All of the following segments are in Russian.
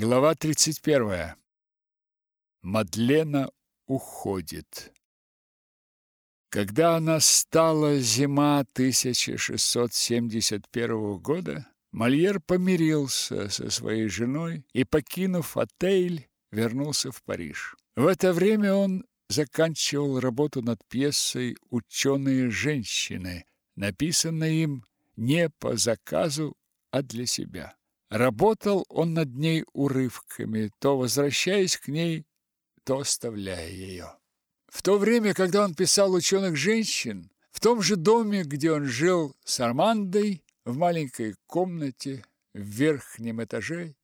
Глава 31. Мадлена уходит. Когда настала зима 1671 года, Мольер помирился со своей женой и, покинув отель, вернулся в Париж. В это время он заканчивал работу над пьесой «Ученые женщины», написанной им не по заказу, а для себя. Работал он над ней урывками, то возвращаясь к ней, то оставляя ее. В то время, когда он писал «Ученых женщин», в том же доме, где он жил с Армандой, в маленькой комнате в верхнем этаже,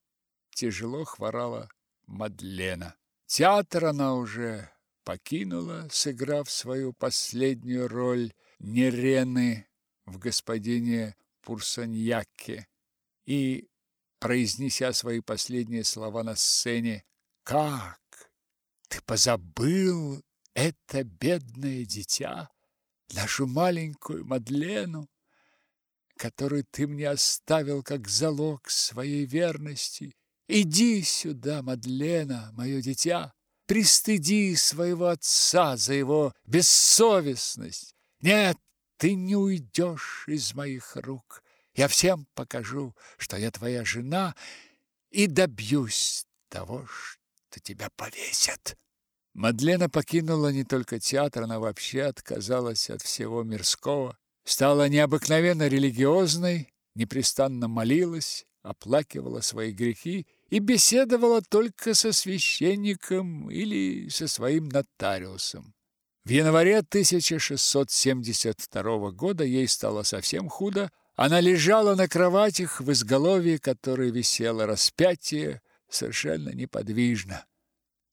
тяжело хворала Мадлена. Театр она уже покинула, сыграв свою последнюю роль Нерены в господине Пурсаньяке и произнеся свои последние слова на сцене. «Как? Ты позабыл это бедное дитя, нашу маленькую Мадлену, которую ты мне оставил как залог своей верности? Иди сюда, Мадлена, мое дитя, пристыди своего отца за его бессовестность. Нет, ты не уйдешь из моих рук. Я всем покажу, что я твоя жена, и добьюсь того, что тебя повесят. Мадлена покинула не только театр, она вообще отказалась от всего мирского, стала необыкновенно религиозной, непрестанно молилась, оплакивала свои грехи и беседовала только со священником или со своим нотариусом. В январе 1672 года ей стало совсем худо, она лежала на кроватях в изголовье, которой висело распятие, совершенно неподвижно.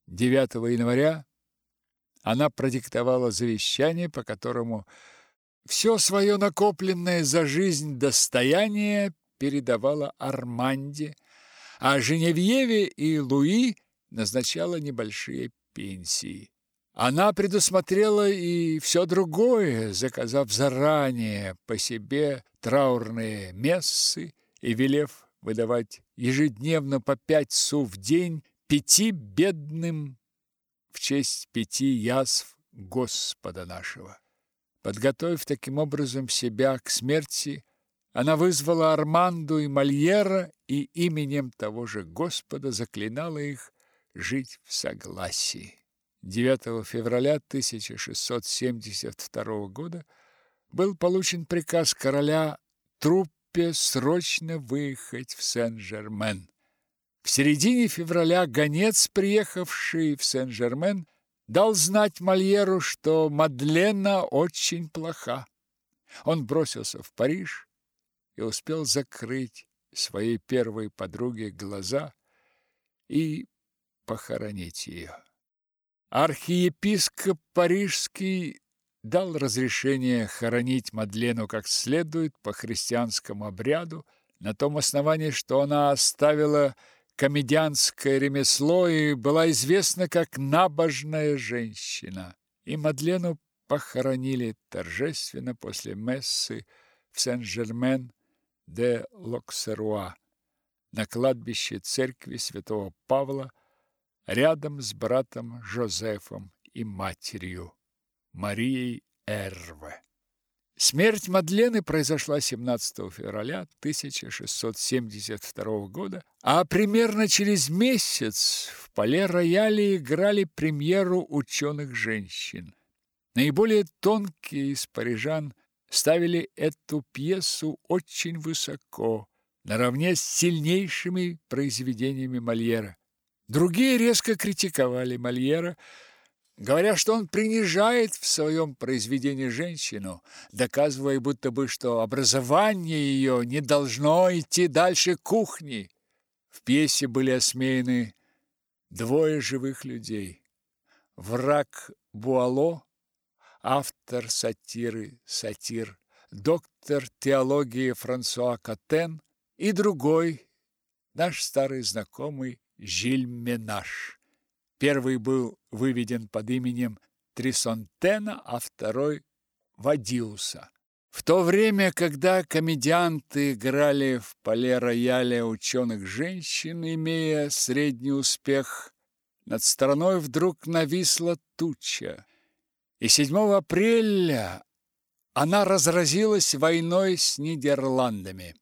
9 января она продиктовала завещание, по которому все свое накопленное за жизнь достояние передавала Арманде, а Женевьеве и Луи назначала небольшие пенсии. Она предусмотрела и все другое, заказав заранее по себе траурные мессы и велев выдавать ежедневно по пять су в день пяти бедным в честь пяти язв Господа нашего. Подготовив таким образом себя к смерти, она вызвала Арманду и Мольера и именем того же Господа заклинала их жить в согласии. 9 февраля 1672 года был получен приказ короля труппе срочно выехать в Сен-Жермен. В середине февраля гонец, приехавший в Сен-Жермен, дал знать Мольеру, что Мадлена очень плоха. Он бросился в Париж и успел закрыть своей первой подруге глаза и похоронить ее. Архиепископ Парижский дал разрешение хоронить Мадлену как следует по христианскому обряду, на том основании, что она оставила комедианское ремесло и была известна как набожная женщина. И Мадлену похоронили торжественно после мессы в Сен-Жермен де Локсеруа на кладбище церкви святого Павла рядом с братом Жозефом и матерью Марией Эрве. Смерть Мадлены произошла 17 февраля 1672 года, а примерно через месяц в Пале-Рояле играли премьеру ученых женщин. Наиболее тонкие из парижан ставили эту пьесу очень высоко, наравне с сильнейшими произведениями Мольера. Другие резко критиковали Мольера, говоря, что он принижает в своем произведении женщину, доказывая будто бы, что образование ее не должно идти дальше кухни. В пьесе были осмеяны двое живых людей. Враг Буало, автор сатиры «Сатир», доктор теологии Франсуа Катен и другой, наш старый знакомый Жильменаш. Первый был выведен под именем Трисонтена, а второй – Вадиуса. В то время, когда комедианты играли в поле-рояле ученых женщин, имея средний успех, над страной вдруг нависла туча. И 7 апреля она разразилась войной с Нидерландами.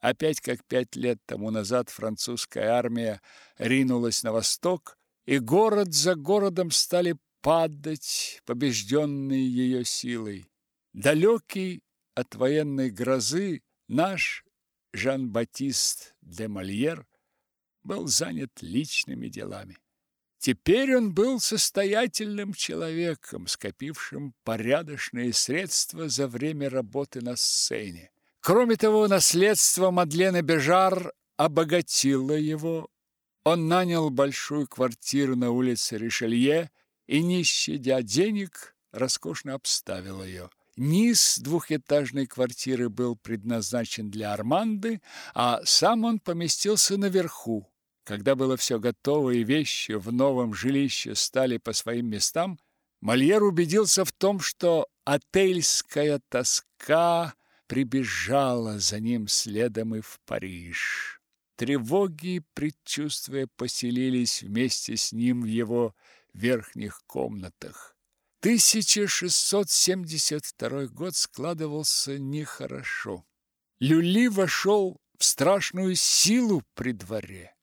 Опять, как пять лет тому назад, французская армия ринулась на восток, и город за городом стали падать побежденные ее силой. Далекий от военной грозы наш Жан-Батист де Мольер был занят личными делами. Теперь он был состоятельным человеком, скопившим порядочные средства за время работы на сцене. Кроме того, наследство Мадлены Бежар обогатило его. Он нанял большую квартиру на улице Ришелье и, не щадя денег, роскошно обставил ее. Низ двухэтажной квартиры был предназначен для Арманды, а сам он поместился наверху. Когда было все готово и вещи в новом жилище стали по своим местам, Мольер убедился в том, что отельская тоска прибежала за ним следом и в Париж. Тревоги и предчувствия поселились вместе с ним в его верхних комнатах. 1672 год складывался нехорошо. Люли вошел в страшную силу при дворе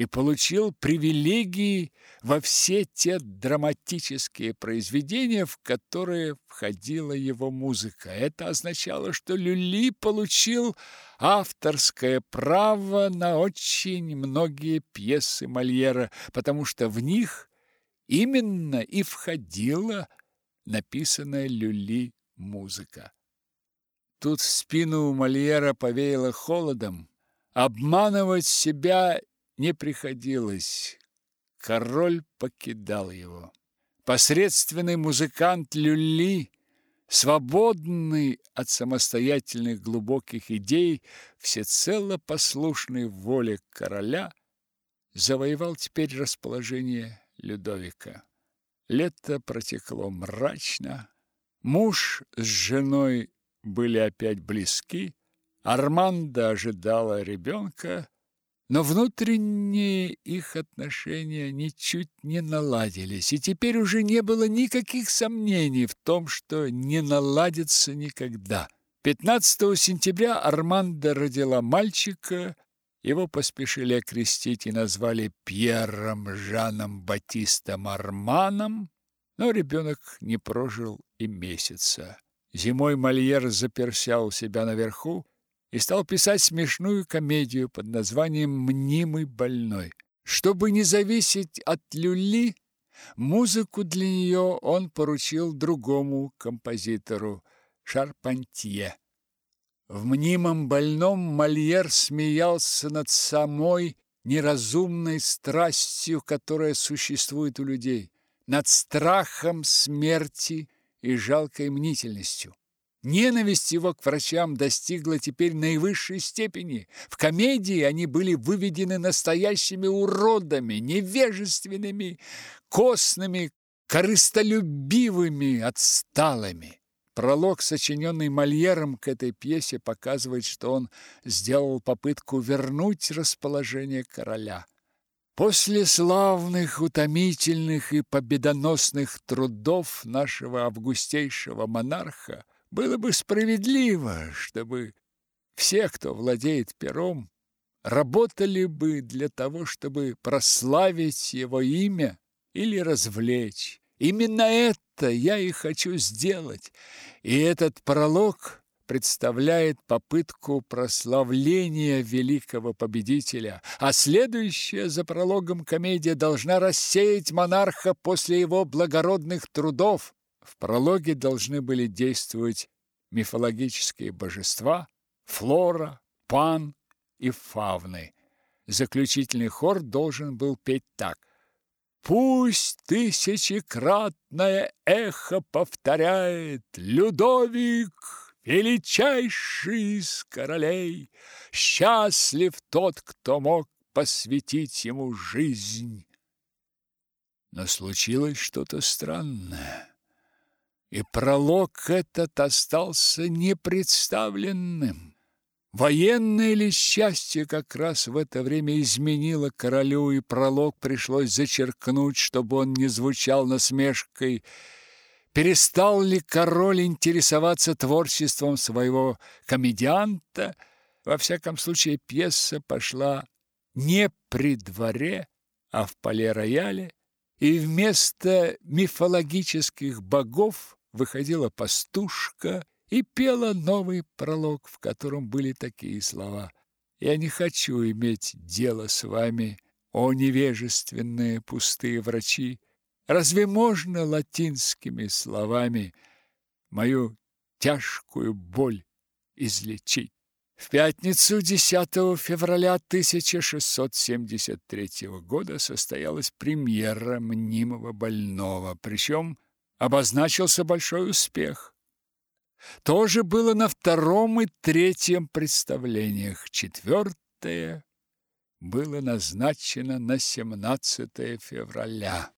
и получил привилегии во все те драматические произведения, в которые входила его музыка. Это означало, что Люли получил авторское право на очень многие пьесы Мольера, потому что в них именно и входила написанная Люли музыка. Тут в спину Мольера повеяло холодом. Обманывать себя не приходилось. Король покидал его. Посредственный музыкант Люли, свободный от самостоятельных глубоких идей, всецело послушный воле короля, завоевал теперь расположение Людовика. Лето протекло мрачно. Муж с женой были опять близки. Арманда ожидала ребенка, но внутренние их отношения ничуть не наладились, и теперь уже не было никаких сомнений в том, что не наладится никогда. 15 сентября Арманда родила мальчика, его поспешили окрестить и назвали Пьером Жаном Батистом Арманом, но ребенок не прожил и месяца. Зимой Мольер заперся у себя наверху, и стал писать смешную комедию под названием «Мнимый больной». Чтобы не зависеть от люли, музыку для нее он поручил другому композитору Шарпантье. В «Мнимом больном» Мольер смеялся над самой неразумной страстью, которая существует у людей, над страхом смерти и жалкой мнительностью. Ненависть его к врачам достигла теперь наивысшей степени. В комедии они были выведены настоящими уродами, невежественными, костными, корыстолюбивыми, отсталыми. Пролог, сочиненный Мольером к этой пьесе, показывает, что он сделал попытку вернуть расположение короля. После славных, утомительных и победоносных трудов нашего августейшего монарха было бы справедливо, чтобы все, кто владеет пером, работали бы для того, чтобы прославить его имя или развлечь. Именно это я и хочу сделать. И этот пролог представляет попытку прославления великого победителя, а следующая за прологом комедия должна рассеять монарха после его благородных трудов. В прологе должны были действовать мифологические божества Флора, Пан и Фавны. Заключительный хор должен был петь так. Пусть тысячекратное эхо повторяет Людовик, величайший из королей, Счастлив тот, кто мог посвятить ему жизнь. Но случилось что-то странное. И пролог этот остался непредставленным. Военное ли счастье как раз в это время изменило королю, и пролог пришлось зачеркнуть, чтобы он не звучал насмешкой. Перестал ли король интересоваться творчеством своего комедианта? Во всяком случае, пьеса пошла не при дворе, а в поле-рояле, и вместо мифологических богов выходила пастушка и пела новый пролог, в котором были такие слова: "Я не хочу иметь дело с вами, о невежественные пустые врачи. Разве можно латинскими словами мою тяжкую боль излечить?" В пятницу 10 февраля 1673 года состоялась премьера мнимого больного, причем обозначился большой успех. То же было на втором и третьем представлениях. Четвертое было назначено на 17 февраля.